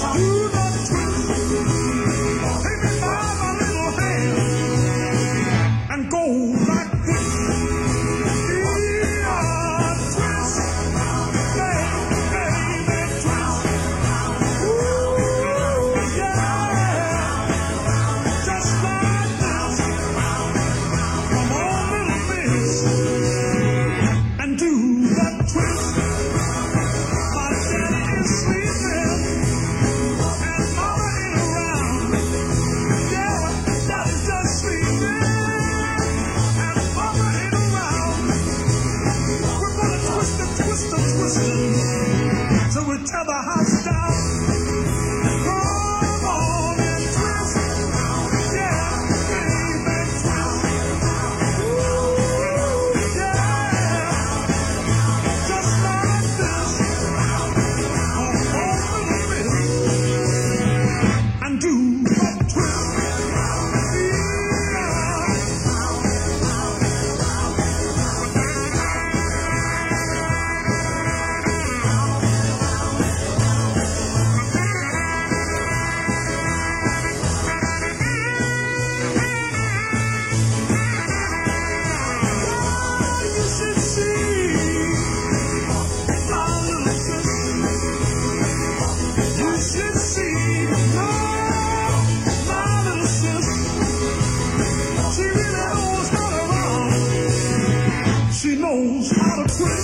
Knows? cover hostile. goes out of train.